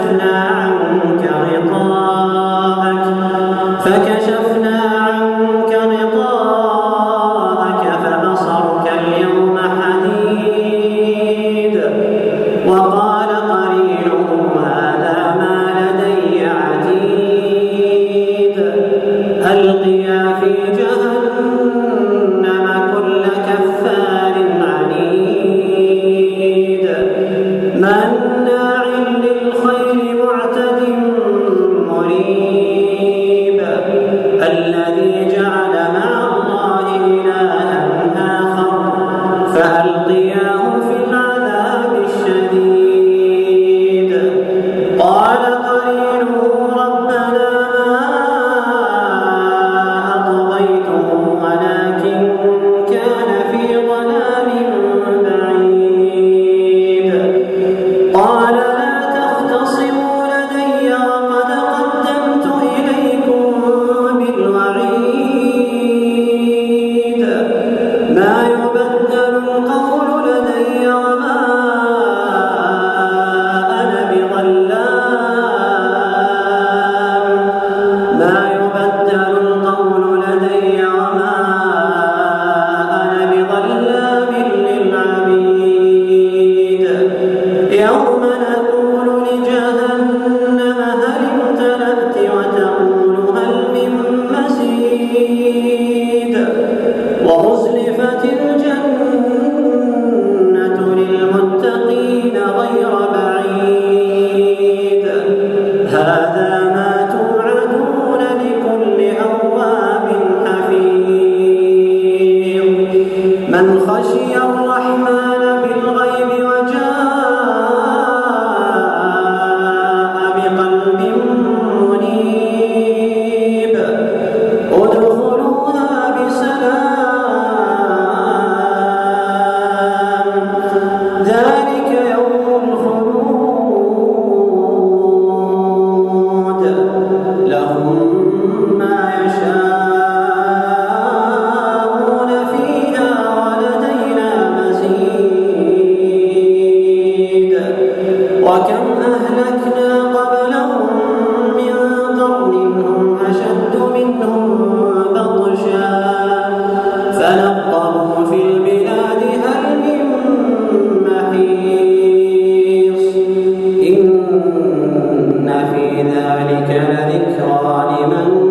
love. قال